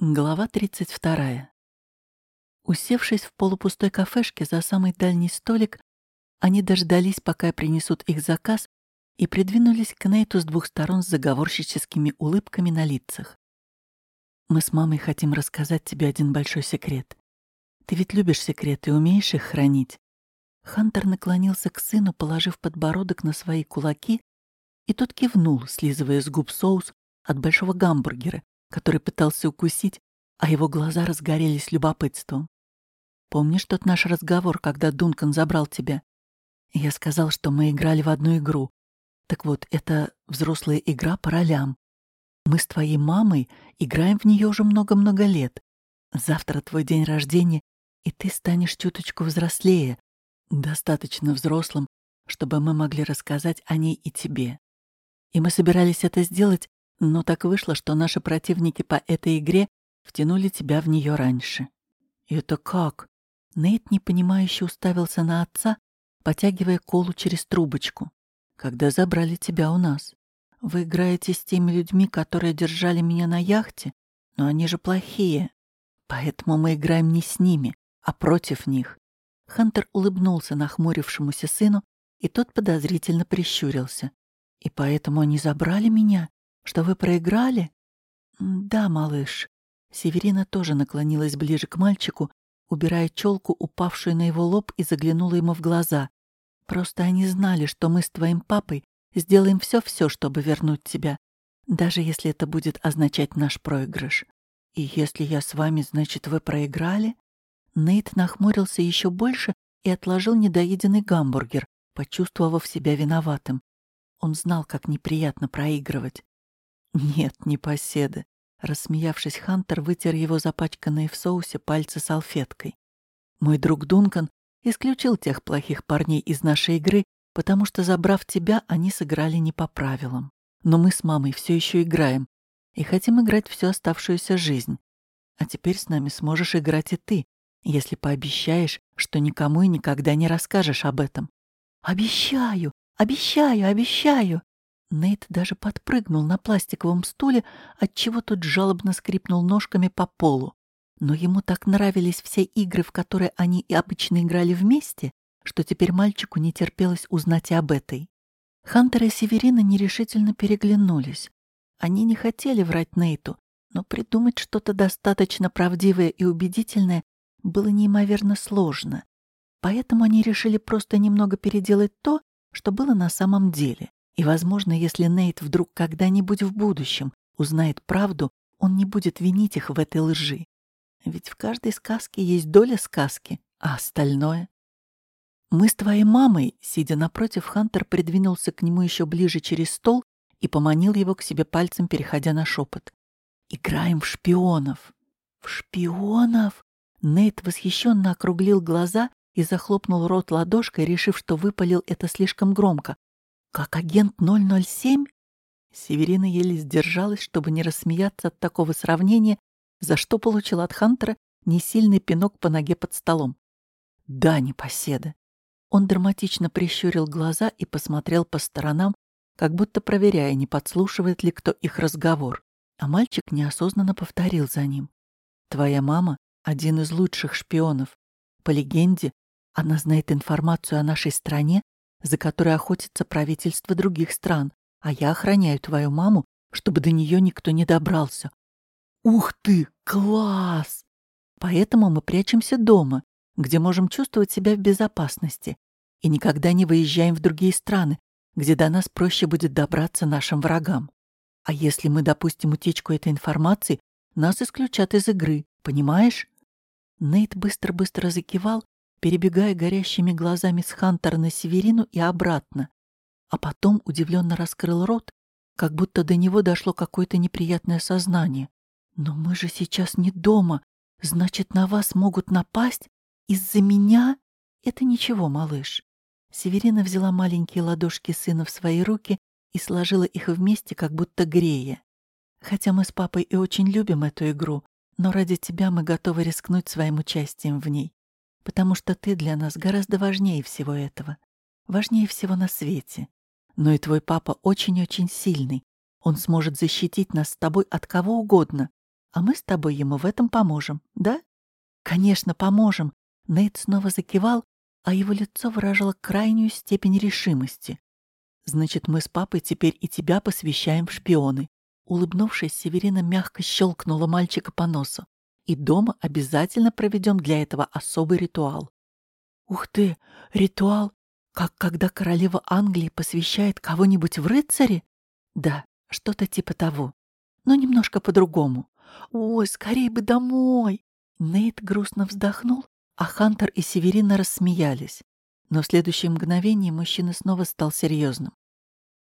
Глава 32. Усевшись в полупустой кафешке за самый дальний столик, они дождались, пока принесут их заказ, и придвинулись к Нейту с двух сторон с заговорщическими улыбками на лицах. «Мы с мамой хотим рассказать тебе один большой секрет. Ты ведь любишь секреты и умеешь их хранить?» Хантер наклонился к сыну, положив подбородок на свои кулаки, и тот кивнул, слизывая с губ соус от большого гамбургера, который пытался укусить, а его глаза разгорелись любопытством. «Помнишь тот наш разговор, когда Дункан забрал тебя? Я сказал, что мы играли в одну игру. Так вот, это взрослая игра по ролям. Мы с твоей мамой играем в нее уже много-много лет. Завтра твой день рождения, и ты станешь чуточку взрослее, достаточно взрослым, чтобы мы могли рассказать о ней и тебе. И мы собирались это сделать но так вышло, что наши противники по этой игре втянули тебя в нее раньше. это как? Нейт непонимающе уставился на отца, потягивая колу через трубочку. Когда забрали тебя у нас? Вы играете с теми людьми, которые держали меня на яхте? Но они же плохие. Поэтому мы играем не с ними, а против них. Хантер улыбнулся нахмурившемуся сыну, и тот подозрительно прищурился. И поэтому они забрали меня? Что вы проиграли? Да, малыш. Северина тоже наклонилась ближе к мальчику, убирая челку, упавшую на его лоб, и заглянула ему в глаза. Просто они знали, что мы с твоим папой сделаем все-все, чтобы вернуть тебя, даже если это будет означать наш проигрыш. И если я с вами, значит, вы проиграли? Нейт нахмурился еще больше и отложил недоеденный гамбургер, почувствовав себя виноватым. Он знал, как неприятно проигрывать. Нет, не поседы. Рассмеявшись, Хантер вытер его запачканные в соусе пальцы салфеткой. Мой друг Дункан исключил тех плохих парней из нашей игры, потому что, забрав тебя, они сыграли не по правилам. Но мы с мамой все еще играем и хотим играть всю оставшуюся жизнь. А теперь с нами сможешь играть и ты, если пообещаешь, что никому и никогда не расскажешь об этом. Обещаю, обещаю, обещаю. Нейт даже подпрыгнул на пластиковом стуле, отчего тот жалобно скрипнул ножками по полу. Но ему так нравились все игры, в которые они и обычно играли вместе, что теперь мальчику не терпелось узнать и об этой. Хантер и Северина нерешительно переглянулись. Они не хотели врать Нейту, но придумать что-то достаточно правдивое и убедительное было неимоверно сложно. Поэтому они решили просто немного переделать то, что было на самом деле. И, возможно, если Нейт вдруг когда-нибудь в будущем узнает правду, он не будет винить их в этой лжи. Ведь в каждой сказке есть доля сказки, а остальное... Мы с твоей мамой, сидя напротив, Хантер придвинулся к нему еще ближе через стол и поманил его к себе пальцем, переходя на шепот. «Играем в шпионов!» «В шпионов?» Нейт восхищенно округлил глаза и захлопнул рот ладошкой, решив, что выпалил это слишком громко. Как агент 007? Северина еле сдержалась, чтобы не рассмеяться от такого сравнения, за что получила от Хантера несильный пинок по ноге под столом. Да, непоседа. Он драматично прищурил глаза и посмотрел по сторонам, как будто проверяя, не подслушивает ли кто их разговор. А мальчик неосознанно повторил за ним. «Твоя мама — один из лучших шпионов. По легенде, она знает информацию о нашей стране за которой охотится правительство других стран, а я охраняю твою маму, чтобы до нее никто не добрался. Ух ты, класс! Поэтому мы прячемся дома, где можем чувствовать себя в безопасности, и никогда не выезжаем в другие страны, где до нас проще будет добраться нашим врагам. А если мы допустим утечку этой информации, нас исключат из игры, понимаешь? Нейт быстро-быстро закивал, перебегая горящими глазами с Хантера на Северину и обратно, а потом удивленно раскрыл рот, как будто до него дошло какое-то неприятное сознание. «Но мы же сейчас не дома, значит, на вас могут напасть? Из-за меня? Это ничего, малыш». Северина взяла маленькие ладошки сына в свои руки и сложила их вместе, как будто грея. «Хотя мы с папой и очень любим эту игру, но ради тебя мы готовы рискнуть своим участием в ней потому что ты для нас гораздо важнее всего этого, важнее всего на свете. Но и твой папа очень-очень сильный. Он сможет защитить нас с тобой от кого угодно. а мы с тобой ему в этом поможем, да? Конечно, поможем. Нейт снова закивал, а его лицо выражало крайнюю степень решимости. Значит, мы с папой теперь и тебя посвящаем в шпионы. Улыбнувшись, Северина мягко щелкнула мальчика по носу. И дома обязательно проведем для этого особый ритуал. Ух ты, ритуал, как когда королева Англии посвящает кого-нибудь в рыцаре? Да, что-то типа того. Но немножко по-другому. Ой, скорее бы домой. Нейт грустно вздохнул, а Хантер и Северина рассмеялись. Но в следующее мгновение мужчина снова стал серьезным.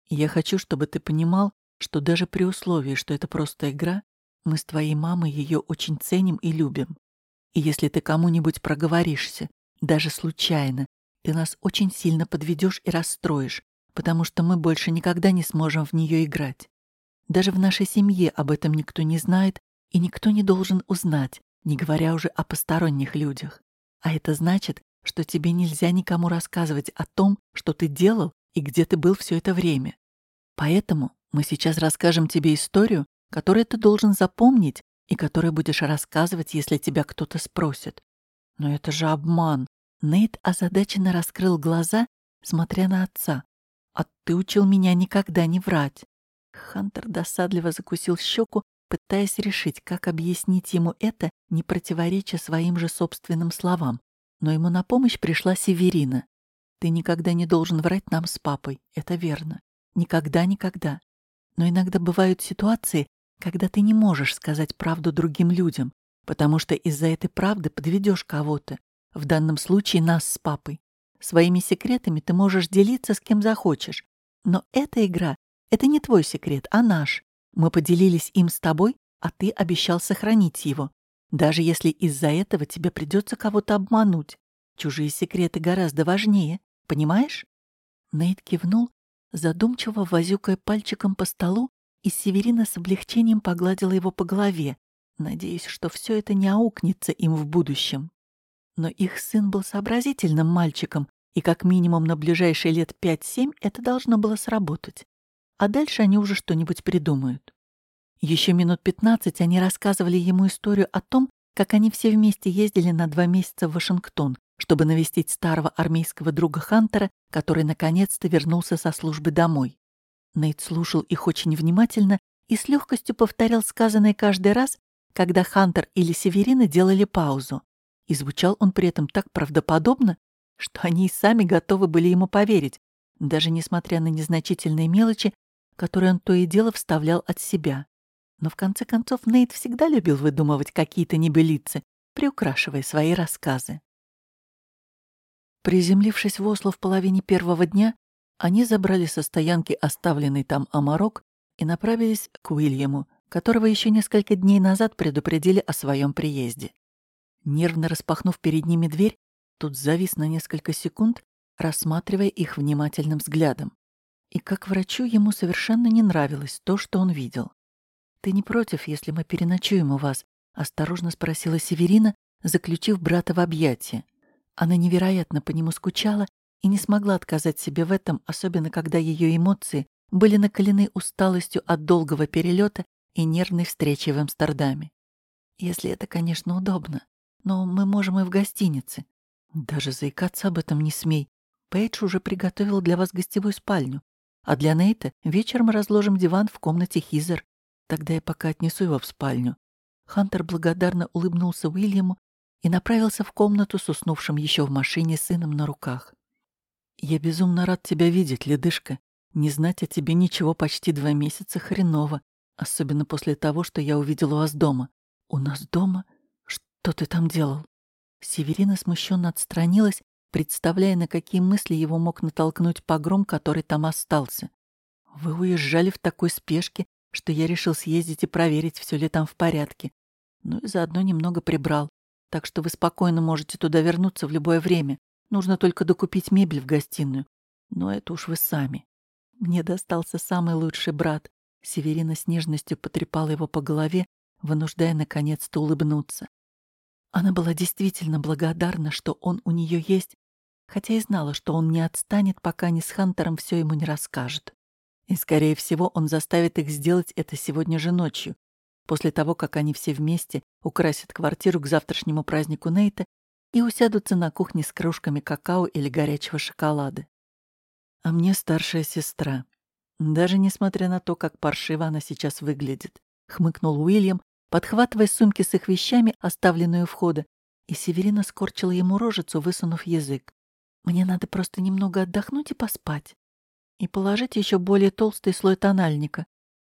«Я хочу, чтобы ты понимал, что даже при условии, что это просто игра, мы с твоей мамой ее очень ценим и любим. И если ты кому-нибудь проговоришься, даже случайно, ты нас очень сильно подведешь и расстроишь, потому что мы больше никогда не сможем в нее играть. Даже в нашей семье об этом никто не знает и никто не должен узнать, не говоря уже о посторонних людях. А это значит, что тебе нельзя никому рассказывать о том, что ты делал и где ты был все это время. Поэтому мы сейчас расскажем тебе историю, которую ты должен запомнить и которую будешь рассказывать, если тебя кто-то спросит. Но это же обман. Нейт озадаченно раскрыл глаза, смотря на отца. А ты учил меня никогда не врать. Хантер досадливо закусил щеку, пытаясь решить, как объяснить ему это, не противореча своим же собственным словам. Но ему на помощь пришла Северина. «Ты никогда не должен врать нам с папой, это верно. Никогда-никогда. Но иногда бывают ситуации, когда ты не можешь сказать правду другим людям, потому что из-за этой правды подведешь кого-то, в данном случае нас с папой. Своими секретами ты можешь делиться с кем захочешь. Но эта игра — это не твой секрет, а наш. Мы поделились им с тобой, а ты обещал сохранить его. Даже если из-за этого тебе придется кого-то обмануть. Чужие секреты гораздо важнее, понимаешь? Нейт кивнул, задумчиво возюкая пальчиком по столу, и Северина с облегчением погладила его по голове, надеясь, что все это не аукнется им в будущем. Но их сын был сообразительным мальчиком, и как минимум на ближайшие лет пять-семь это должно было сработать. А дальше они уже что-нибудь придумают. Еще минут пятнадцать они рассказывали ему историю о том, как они все вместе ездили на два месяца в Вашингтон, чтобы навестить старого армейского друга Хантера, который наконец-то вернулся со службы домой. Нейт слушал их очень внимательно и с легкостью повторял сказанное каждый раз, когда Хантер или Северина делали паузу. И звучал он при этом так правдоподобно, что они и сами готовы были ему поверить, даже несмотря на незначительные мелочи, которые он то и дело вставлял от себя. Но в конце концов Нейт всегда любил выдумывать какие-то небылицы, приукрашивая свои рассказы. Приземлившись в Осло в половине первого дня, они забрали со стоянки оставленный там амарок и направились к Уильяму, которого еще несколько дней назад предупредили о своем приезде. Нервно распахнув перед ними дверь, тут завис на несколько секунд, рассматривая их внимательным взглядом. И как врачу ему совершенно не нравилось то, что он видел. «Ты не против, если мы переночуем у вас?» — осторожно спросила Северина, заключив брата в объятия. Она невероятно по нему скучала и не смогла отказать себе в этом, особенно когда ее эмоции были накалены усталостью от долгого перелета и нервной встречи в Амстердаме. Если это, конечно, удобно но мы можем и в гостинице. Даже заикаться об этом не смей. Пейдж уже приготовил для вас гостевую спальню. А для Нейта вечером разложим диван в комнате Хизер. Тогда я пока отнесу его в спальню». Хантер благодарно улыбнулся Уильяму и направился в комнату с уснувшим еще в машине сыном на руках. «Я безумно рад тебя видеть, ледышка. Не знать о тебе ничего почти два месяца хреново, особенно после того, что я увидел у вас дома. У нас дома? Что ты там делал?» Северина смущенно отстранилась, представляя, на какие мысли его мог натолкнуть погром, который там остался. «Вы уезжали в такой спешке, что я решил съездить и проверить, все ли там в порядке. Ну и заодно немного прибрал. Так что вы спокойно можете туда вернуться в любое время. Нужно только докупить мебель в гостиную. Но это уж вы сами. Мне достался самый лучший брат. Северина с нежностью потрепала его по голове, вынуждая наконец-то улыбнуться. Она была действительно благодарна, что он у нее есть, хотя и знала, что он не отстанет, пока они с Хантером все ему не расскажет. И, скорее всего, он заставит их сделать это сегодня же ночью. после того, как они все вместе украсят квартиру к завтрашнему празднику Нейта и усядутся на кухне с кружками какао или горячего шоколада. А мне старшая сестра. Даже несмотря на то, как паршиво она сейчас выглядит, хмыкнул Уильям, подхватывая сумки с их вещами, оставленные у входа, и Северина скорчила ему рожицу, высунув язык. «Мне надо просто немного отдохнуть и поспать. И положить еще более толстый слой тональника,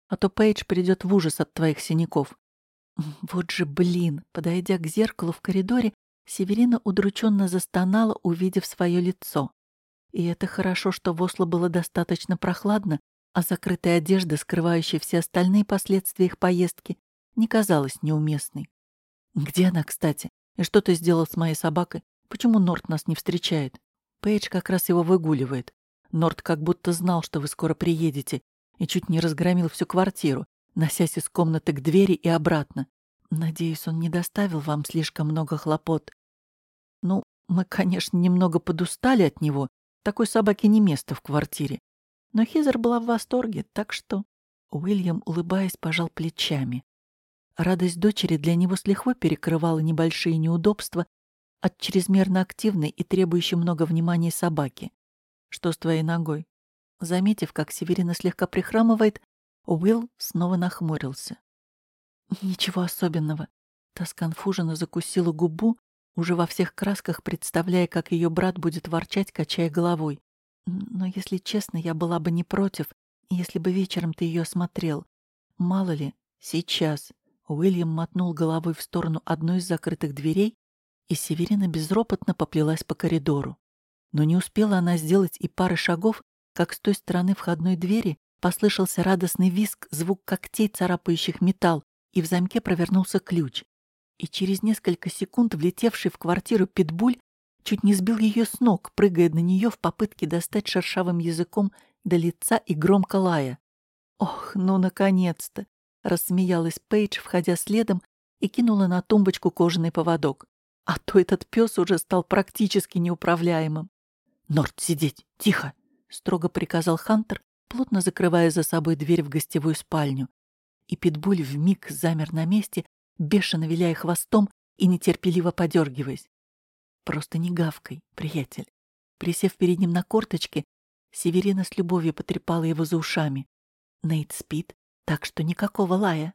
а то Пейдж придет в ужас от твоих синяков». Вот же блин! Подойдя к зеркалу в коридоре, Северина удрученно застонала, увидев свое лицо. И это хорошо, что в Осло было достаточно прохладно, а закрытая одежда, скрывающая все остальные последствия их поездки, не казалась неуместной. Где она, кстати? И что ты сделал с моей собакой? Почему Норт нас не встречает? Пейдж как раз его выгуливает. Норт как будто знал, что вы скоро приедете, и чуть не разгромил всю квартиру, носясь из комнаты к двери и обратно. Надеюсь, он не доставил вам слишком много хлопот. Ну, мы, конечно, немного подустали от него. Такой собаке не место в квартире. Но Хизер была в восторге, так что... Уильям, улыбаясь, пожал плечами. Радость дочери для него с лихвой перекрывала небольшие неудобства от чрезмерно активной и требующей много внимания собаки. «Что с твоей ногой?» Заметив, как Северина слегка прихрамывает, Уилл снова нахмурился. «Ничего особенного». Та сконфуженно закусила губу, уже во всех красках представляя, как ее брат будет ворчать, качая головой. «Но, если честно, я была бы не против, если бы вечером ты ее смотрел. Мало ли, сейчас». Уильям мотнул головой в сторону одной из закрытых дверей, и Северина безропотно поплелась по коридору. Но не успела она сделать и пары шагов, как с той стороны входной двери послышался радостный визг, звук когтей, царапающих металл, и в замке провернулся ключ. И через несколько секунд влетевший в квартиру питбуль чуть не сбил ее с ног, прыгая на нее в попытке достать шершавым языком до лица и громко лая. «Ох, ну, наконец-то!» — рассмеялась Пейдж, входя следом, и кинула на тумбочку кожаный поводок. А то этот пес уже стал практически неуправляемым. «Норт, сидеть! Тихо!» — строго приказал Хантер, плотно закрывая за собой дверь в гостевую спальню. И Питбуль вмиг замер на месте, бешено виляя хвостом и нетерпеливо подергиваясь. Просто не гавкой, приятель. Присев перед ним на корточки, Северина с любовью потрепала его за ушами. Нейт спит, так что никакого лая.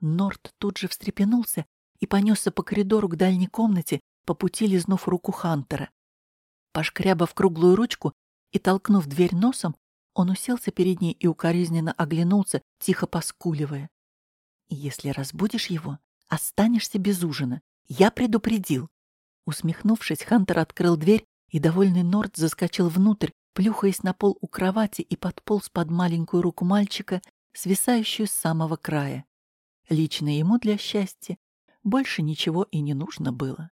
Норт тут же встрепенулся и понесся по коридору к дальней комнате, по пути лизнув руку Хантера. Пошкрябав круглую ручку и толкнув дверь носом, он уселся перед ней и укоризненно оглянулся, тихо поскуливая. «Если разбудишь его, останешься без ужина. Я предупредил. Усмехнувшись, Хантер открыл дверь, и довольный Норд заскочил внутрь, плюхаясь на пол у кровати и подполз под маленькую руку мальчика, свисающую с самого края. Лично ему для счастья больше ничего и не нужно было.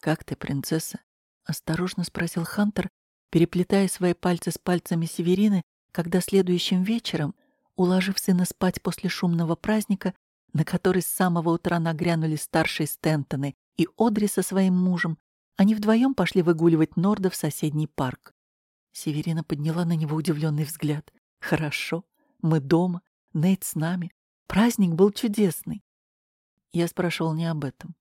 «Как ты, принцесса?» — осторожно спросил Хантер, переплетая свои пальцы с пальцами Северины, когда следующим вечером, уложив сына спать после шумного праздника, на который с самого утра нагрянули старшие Стентоны и Одри со своим мужем, они вдвоем пошли выгуливать Норда в соседний парк. Северина подняла на него удивленный взгляд. «Хорошо, мы дома, Нейт с нами. Праздник был чудесный». Я спрашивал не об этом.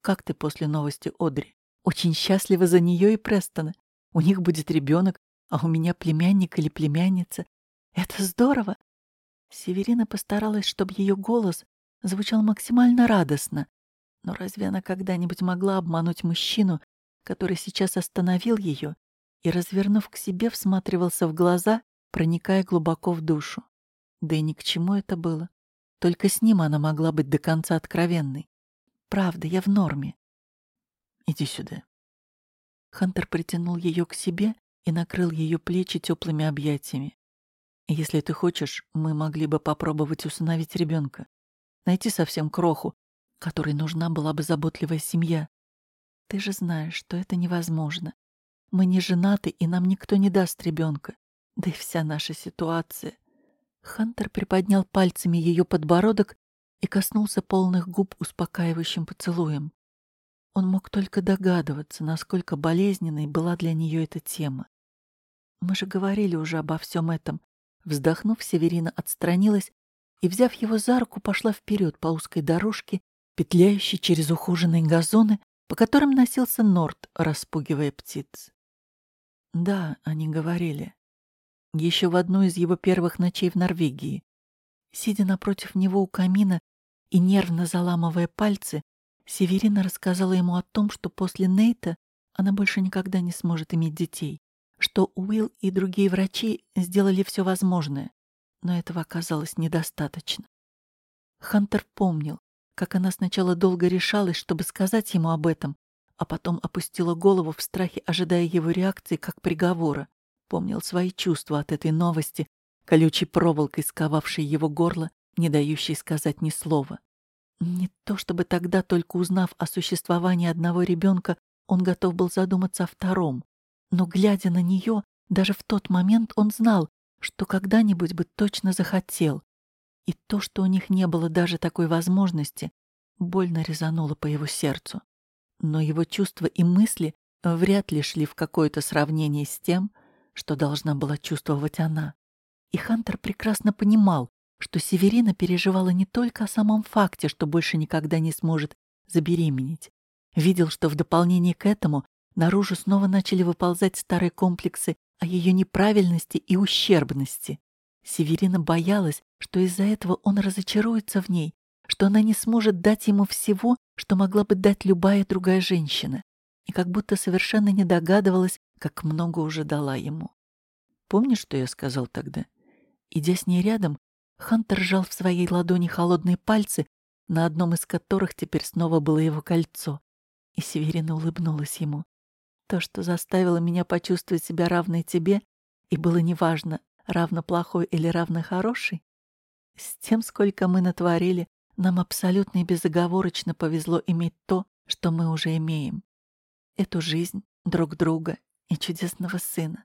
«Как ты после новости Одри?» «Очень счастлива за нее и Престона. У них будет ребенок, а у меня племянник или племянница. Это здорово!» Северина постаралась, чтобы ее голос звучал максимально радостно. Но разве она когда-нибудь могла обмануть мужчину, который сейчас остановил ее и, развернув к себе, всматривался в глаза, проникая глубоко в душу? Да и ни к чему это было. Только с ним она могла быть до конца откровенной. Правда, я в норме. Иди сюда. Хантер притянул ее к себе и накрыл ее плечи теплыми объятиями. Если ты хочешь, мы могли бы попробовать усыновить ребенка найти совсем кроху, которой нужна была бы заботливая семья. Ты же знаешь, что это невозможно. Мы не женаты, и нам никто не даст ребенка. Да и вся наша ситуация. Хантер приподнял пальцами ее подбородок и коснулся полных губ успокаивающим поцелуем. Он мог только догадываться, насколько болезненной была для нее эта тема. Мы же говорили уже обо всем этом. Вздохнув, Северина отстранилась и, взяв его за руку, пошла вперед по узкой дорожке, петляющей через ухоженные газоны, по которым носился Норт, распугивая птиц. Да, они говорили. Еще в одну из его первых ночей в Норвегии. Сидя напротив него у камина и нервно заламывая пальцы, Северина рассказала ему о том, что после Нейта она больше никогда не сможет иметь детей, что Уилл и другие врачи сделали все возможное, но этого оказалось недостаточно. Хантер помнил, как она сначала долго решалась, чтобы сказать ему об этом, а потом опустила голову в страхе, ожидая его реакции как приговора. Помнил свои чувства от этой новости, колючей проволокой сковавшей его горло, не дающей сказать ни слова. Не то чтобы тогда, только узнав о существовании одного ребенка, он готов был задуматься о втором. Но, глядя на нее, даже в тот момент он знал, что когда-нибудь бы точно захотел. И то, что у них не было даже такой возможности, больно резануло по его сердцу. Но его чувства и мысли вряд ли шли в какое-то сравнение с тем, что должна была чувствовать она. И Хантер прекрасно понимал, что Северина переживала не только о самом факте, что больше никогда не сможет забеременеть. Видел, что в дополнение к этому наружу снова начали выползать старые комплексы о ее неправильности и ущербности. Северина боялась, что из-за этого он разочаруется в ней, что она не сможет дать ему всего, что могла бы дать любая другая женщина, и как будто совершенно не догадывалась, как много уже дала ему. Помнишь, что я сказал тогда? Идя с ней рядом, Хантер сжал в своей ладони холодные пальцы, на одном из которых теперь снова было его кольцо. И Северина улыбнулась ему. То, что заставило меня почувствовать себя равной тебе, и было неважно, равно плохой или равно хороший, с тем, сколько мы натворили, нам абсолютно и безоговорочно повезло иметь то, что мы уже имеем. Эту жизнь, друг друга и чудесного сына.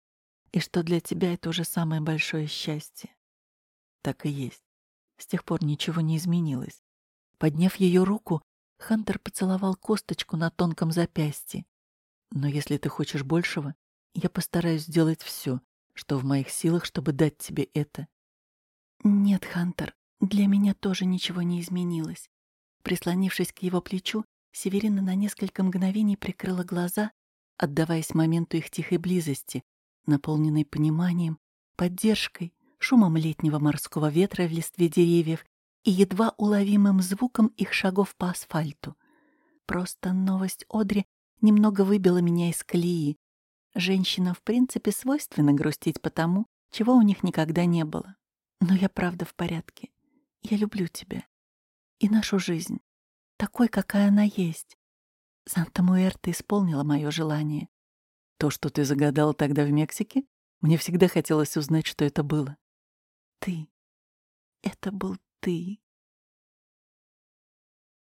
И что для тебя это уже самое большое счастье. Так и есть. С тех пор ничего не изменилось. Подняв ее руку, Хантер поцеловал косточку на тонком запястье. Но если ты хочешь большего, я постараюсь сделать все, что в моих силах, чтобы дать тебе это. Нет, Хантер, для меня тоже ничего не изменилось. Прислонившись к его плечу, Северина на несколько мгновений прикрыла глаза, отдаваясь моменту их тихой близости, наполненной пониманием, поддержкой шумом летнего морского ветра в листве деревьев и едва уловимым звуком их шагов по асфальту. Просто новость Одри немного выбила меня из колеи. Женщинам, в принципе, свойственно грустить по тому, чего у них никогда не было. Но я правда в порядке. Я люблю тебя. И нашу жизнь. Такой, какая она есть. Санта-Муэрта исполнила мое желание. То, что ты загадала тогда в Мексике? Мне всегда хотелось узнать, что это было. Ты. Это был ты.